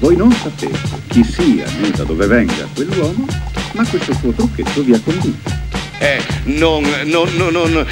Voi non sapete chi sia né da dove venga quell'uomo, ma questo suo trucchetto vi ha condotto. Eh, non, non, non, non.